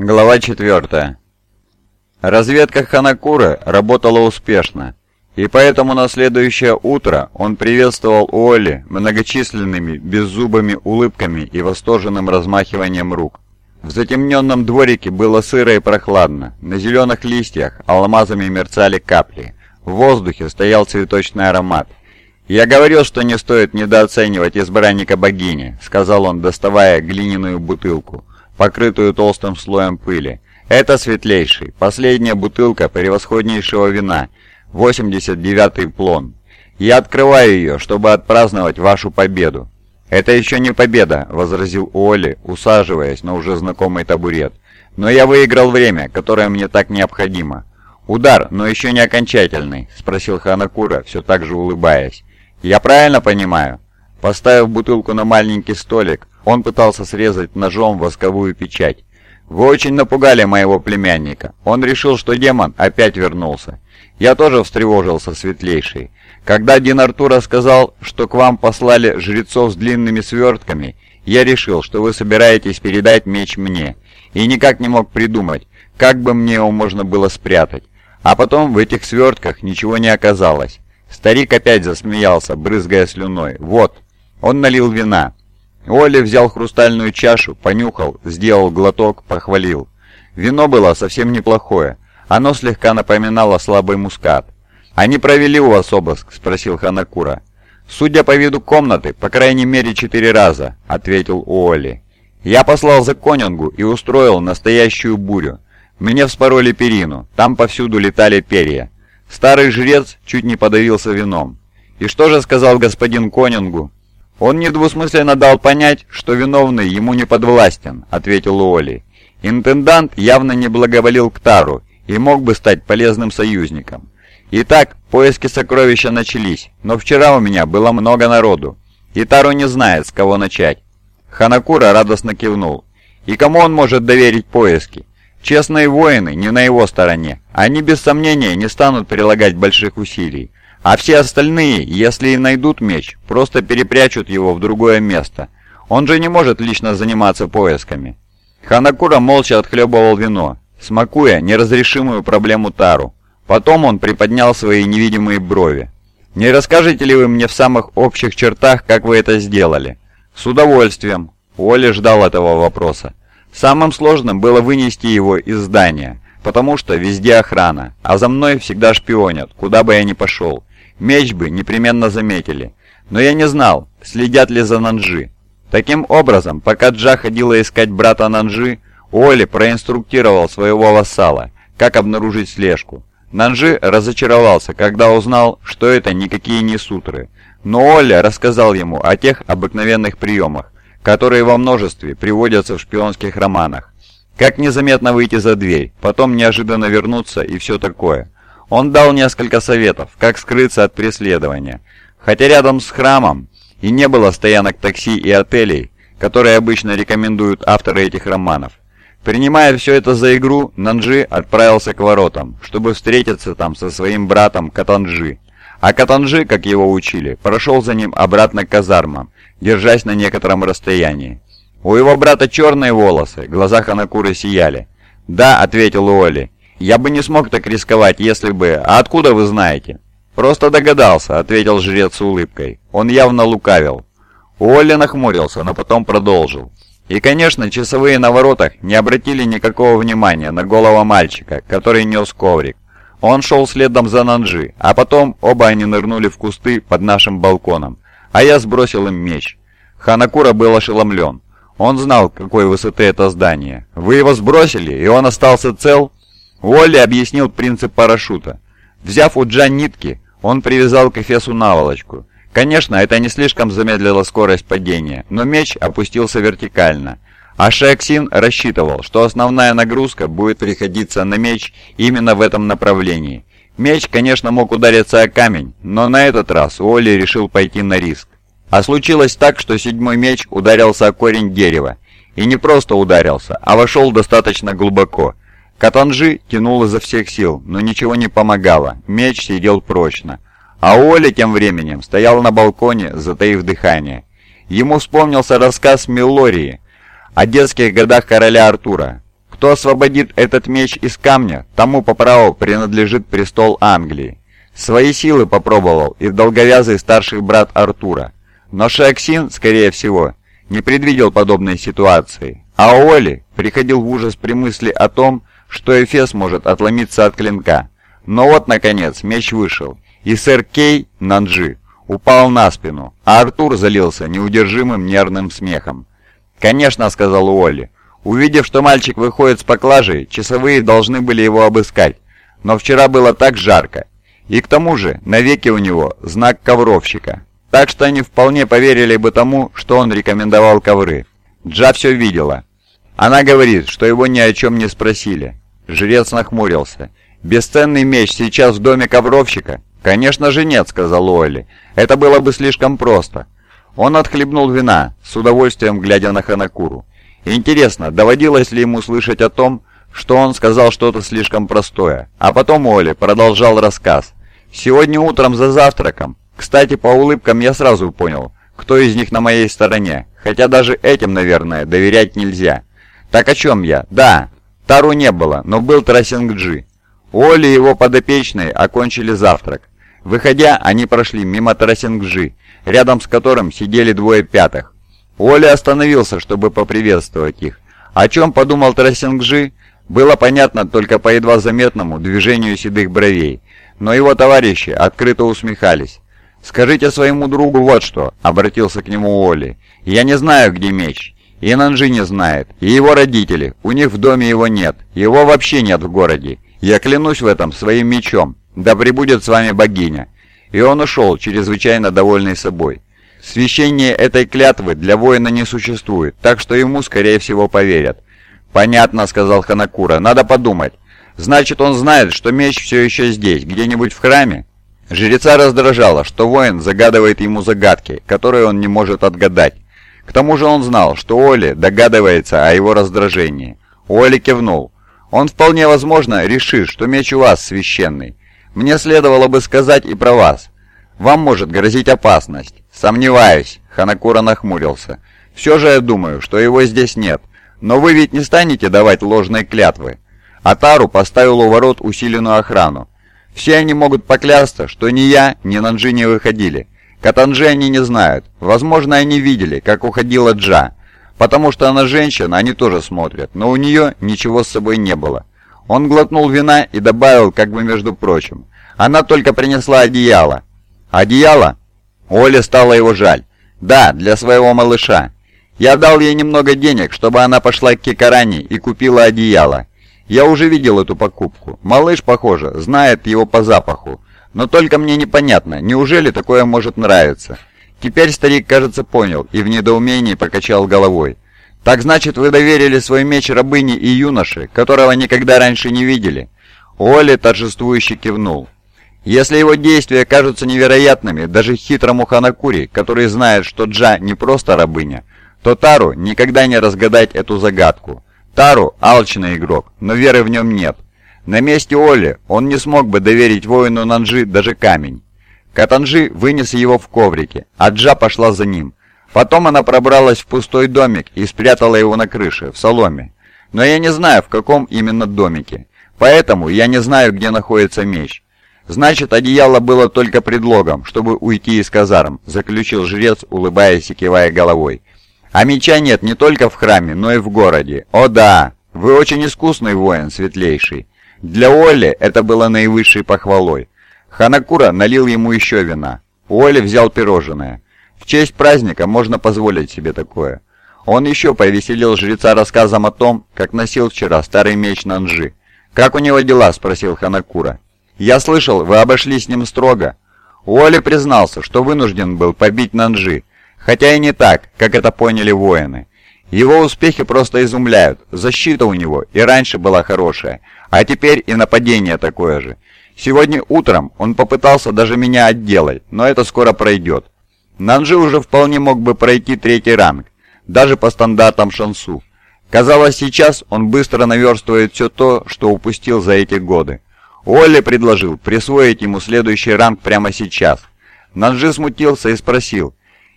Глава 4. Разведка Ханакуры работала успешно, и поэтому на следующее утро он приветствовал Уолли многочисленными беззубыми улыбками и восторженным размахиванием рук. В затемненном дворике было сыро и прохладно, на зеленых листьях алмазами мерцали капли, в воздухе стоял цветочный аромат. «Я говорил, что не стоит недооценивать избранника богини», — сказал он, доставая глиняную бутылку покрытую толстым слоем пыли. Это светлейший, последняя бутылка превосходнейшего вина, 89-й плон. Я открываю ее, чтобы отпраздновать вашу победу. «Это еще не победа», — возразил Уолли, усаживаясь на уже знакомый табурет. «Но я выиграл время, которое мне так необходимо». «Удар, но еще не окончательный», — спросил Ханакура, все так же улыбаясь. «Я правильно понимаю?» Поставив бутылку на маленький столик, он пытался срезать ножом восковую печать. «Вы очень напугали моего племянника. Он решил, что демон опять вернулся. Я тоже встревожился, светлейший. Когда Дин Артура сказал, что к вам послали жрецов с длинными свертками, я решил, что вы собираетесь передать меч мне, и никак не мог придумать, как бы мне его можно было спрятать. А потом в этих свертках ничего не оказалось. Старик опять засмеялся, брызгая слюной. «Вот». Он налил вина. Оля взял хрустальную чашу, понюхал, сделал глоток, похвалил. Вино было совсем неплохое. Оно слегка напоминало слабый мускат. «Они провели у вас обыск?» – спросил Ханакура. «Судя по виду комнаты, по крайней мере четыре раза», – ответил Уолли. «Я послал за конюнгу и устроил настоящую бурю. Мне вспороли перину, там повсюду летали перья. Старый жрец чуть не подавился вином. И что же сказал господин конюнгу?» «Он недвусмысленно дал понять, что виновный ему не подвластен», — ответил Уолли. «Интендант явно не благоволил к Тару и мог бы стать полезным союзником. Итак, поиски сокровища начались, но вчера у меня было много народу, и Тару не знает, с кого начать». Ханакура радостно кивнул. «И кому он может доверить поиски? Честные воины не на его стороне. Они без сомнения не станут прилагать больших усилий. А все остальные, если и найдут меч, просто перепрячут его в другое место. Он же не может лично заниматься поисками. Ханакура молча отхлебывал вино, смакуя неразрешимую проблему Тару. Потом он приподнял свои невидимые брови. «Не расскажете ли вы мне в самых общих чертах, как вы это сделали?» «С удовольствием». Уолли ждал этого вопроса. Самым сложным было вынести его из здания, потому что везде охрана, а за мной всегда шпионят, куда бы я ни пошел. Меч бы непременно заметили. Но я не знал, следят ли за Нанжи. Таким образом, пока Джа ходила искать брата Нанжи, Оли проинструктировал своего вассала, как обнаружить слежку. Нанжи разочаровался, когда узнал, что это никакие не сутры. Но Оля рассказал ему о тех обыкновенных приемах, которые во множестве приводятся в шпионских романах. Как незаметно выйти за дверь, потом неожиданно вернуться и все такое. Он дал несколько советов, как скрыться от преследования. Хотя рядом с храмом и не было стоянок такси и отелей, которые обычно рекомендуют авторы этих романов. Принимая все это за игру, Нанджи отправился к воротам, чтобы встретиться там со своим братом Катанджи. А Катанджи, как его учили, прошел за ним обратно к казармам, держась на некотором расстоянии. У его брата черные волосы, глаза Ханакуры сияли. «Да», — ответил Уолли, «Я бы не смог так рисковать, если бы... А откуда вы знаете?» «Просто догадался», — ответил жрец с улыбкой. Он явно лукавил. Уолли нахмурился, но потом продолжил. И, конечно, часовые на воротах не обратили никакого внимания на голого мальчика, который нес коврик. Он шел следом за Нанджи, а потом оба они нырнули в кусты под нашим балконом, а я сбросил им меч. Ханакура был ошеломлен. Он знал, какой высоты это здание. Вы его сбросили, и он остался цел? Уолли объяснил принцип парашюта. Взяв у Джан нитки, он привязал к эфесу наволочку. Конечно, это не слишком замедлило скорость падения, но меч опустился вертикально. А Шиаксин рассчитывал, что основная нагрузка будет приходиться на меч именно в этом направлении. Меч, конечно, мог удариться о камень, но на этот раз Уолли решил пойти на риск. А случилось так, что седьмой меч ударился о корень дерева. И не просто ударился, а вошел достаточно глубоко – Катанжи тянул изо всех сил, но ничего не помогало, меч сидел прочно. А Оля тем временем стоял на балконе, затаив дыхание. Ему вспомнился рассказ Миллории о детских годах короля Артура. Кто освободит этот меч из камня, тому по праву принадлежит престол Англии. Свои силы попробовал и долговязый старший брат Артура. Но Шиаксин, скорее всего, не предвидел подобной ситуации. А Оли приходил в ужас при мысли о том, что Эфес может отломиться от клинка. Но вот, наконец, меч вышел, и сэр Кей, Нанджи, упал на спину, а Артур залился неудержимым нервным смехом. «Конечно», — сказал Уолли. Увидев, что мальчик выходит с поклажей, часовые должны были его обыскать. Но вчера было так жарко. И к тому же, на веке у него знак ковровщика. Так что они вполне поверили бы тому, что он рекомендовал ковры. Джа все видела. Она говорит, что его ни о чем не спросили. Жрец нахмурился. «Бесценный меч сейчас в доме ковровщика?» «Конечно же нет», — сказал Уолли. «Это было бы слишком просто». Он отхлебнул вина, с удовольствием глядя на Ханакуру. Интересно, доводилось ли ему слышать о том, что он сказал что-то слишком простое. А потом Уолли продолжал рассказ. «Сегодня утром за завтраком. Кстати, по улыбкам я сразу понял, кто из них на моей стороне, хотя даже этим, наверное, доверять нельзя. Так о чем я? Да, Тару не было, но был Трасингджи. Оли и его подопечные окончили завтрак. Выходя, они прошли мимо Тарасингджи, рядом с которым сидели двое пятых. Оли остановился, чтобы поприветствовать их. О чем подумал Тарасингджи, было понятно только по едва заметному движению седых бровей, но его товарищи открыто усмехались. «Скажите своему другу вот что», — обратился к нему Оли. «Я не знаю, где меч. И Нанжи не знает, и его родители, у них в доме его нет, его вообще нет в городе. Я клянусь в этом своим мечом, да пребудет с вами богиня». И он ушел, чрезвычайно довольный собой. Священие этой клятвы для воина не существует, так что ему, скорее всего, поверят. «Понятно», — сказал Ханакура, — «надо подумать. Значит, он знает, что меч все еще здесь, где-нибудь в храме?» Жреца раздражало, что воин загадывает ему загадки, которые он не может отгадать. К тому же он знал, что Оли догадывается о его раздражении. Оли кивнул. «Он вполне возможно решит, что меч у вас священный. Мне следовало бы сказать и про вас. Вам может грозить опасность». «Сомневаюсь», — Ханакура нахмурился. «Все же я думаю, что его здесь нет. Но вы ведь не станете давать ложные клятвы». Атару поставил у ворот усиленную охрану. Все они могут поклясться, что ни я, ни Нанджи не выходили. Катанжи они не знают. Возможно, они видели, как уходила Джа. Потому что она женщина, они тоже смотрят, но у нее ничего с собой не было. Он глотнул вина и добавил, как бы между прочим. Она только принесла одеяло. Одеяло? Оле стало его жаль. Да, для своего малыша. Я дал ей немного денег, чтобы она пошла к Кикаране и купила одеяло. Я уже видел эту покупку. Малыш, похоже, знает его по запаху. Но только мне непонятно, неужели такое может нравиться? Теперь старик, кажется, понял и в недоумении покачал головой. «Так значит, вы доверили свой меч рабыне и юноше, которого никогда раньше не видели?» Оли торжествующе кивнул. «Если его действия кажутся невероятными даже хитрому Ханакури, который знает, что Джа не просто рабыня, то Тару никогда не разгадать эту загадку. Тару – алчный игрок, но веры в нем нет. На месте Оли он не смог бы доверить воину Нанжи даже камень. Катанжи вынес его в коврике, а Джа пошла за ним. Потом она пробралась в пустой домик и спрятала его на крыше, в соломе. Но я не знаю, в каком именно домике. Поэтому я не знаю, где находится меч. Значит, одеяло было только предлогом, чтобы уйти из казарм, заключил жрец, улыбаясь и кивая головой. А меча нет не только в храме, но и в городе. О да, вы очень искусный воин, светлейший. Для Оли это было наивысшей похвалой. Ханакура налил ему еще вина. Оли взял пирожное. В честь праздника можно позволить себе такое. Он еще повеселил жреца рассказом о том, как носил вчера старый меч Нанжи. «Как у него дела?» – спросил Ханакура. «Я слышал, вы обошлись с ним строго». Уолли признался, что вынужден был побить Нанжи, хотя и не так, как это поняли воины. Его успехи просто изумляют, защита у него и раньше была хорошая, а теперь и нападение такое же. Сегодня утром он попытался даже меня отделать, но это скоро пройдет. Нанжи уже вполне мог бы пройти третий ранг, даже по стандартам Шансу. Казалось, сейчас он быстро наверстывает все то, что упустил за эти годы. Олли предложил присвоить ему следующий ранг прямо сейчас. Нанжи смутился и спросил,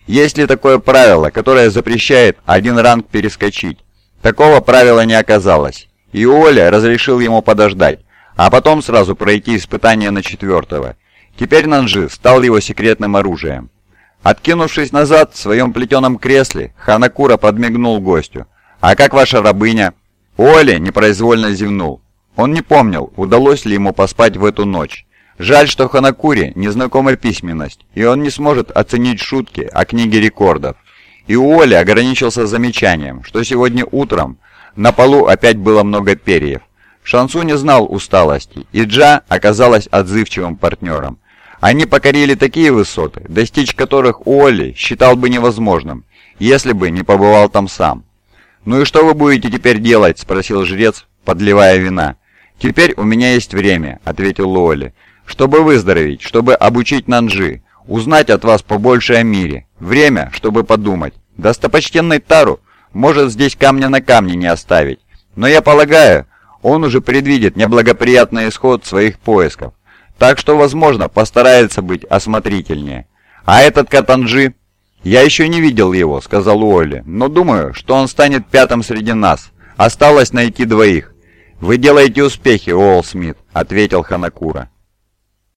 есть ли такое правило, которое запрещает один ранг перескочить. Такого правила не оказалось. и Оля разрешил ему подождать, а потом сразу пройти испытание на четвертого. Теперь Нанжи стал его секретным оружием. Откинувшись назад в своем плетеном кресле, Ханакура подмигнул гостю. «А как ваша рабыня?» Оля непроизвольно зевнул. Он не помнил, удалось ли ему поспать в эту ночь. Жаль, что Ханакуре незнакома письменность, и он не сможет оценить шутки о книге рекордов. И Уолли ограничился замечанием, что сегодня утром на полу опять было много перьев. Шансу не знал усталости, и Джа оказалась отзывчивым партнером. Они покорили такие высоты, достичь которых Уолли считал бы невозможным, если бы не побывал там сам. «Ну и что вы будете теперь делать?» – спросил жрец, подливая вина. «Теперь у меня есть время», — ответил Уолли. «Чтобы выздороветь, чтобы обучить Нанжи, узнать от вас побольше о мире. Время, чтобы подумать. Достопочтенный Тару может здесь камня на камне не оставить. Но я полагаю, он уже предвидит неблагоприятный исход своих поисков. Так что, возможно, постарается быть осмотрительнее. А этот Катанжи... «Я еще не видел его», — сказал Уолли, — «но думаю, что он станет пятым среди нас. Осталось найти двоих. «Вы делаете успехи, Уолл Смит», — ответил Ханакура.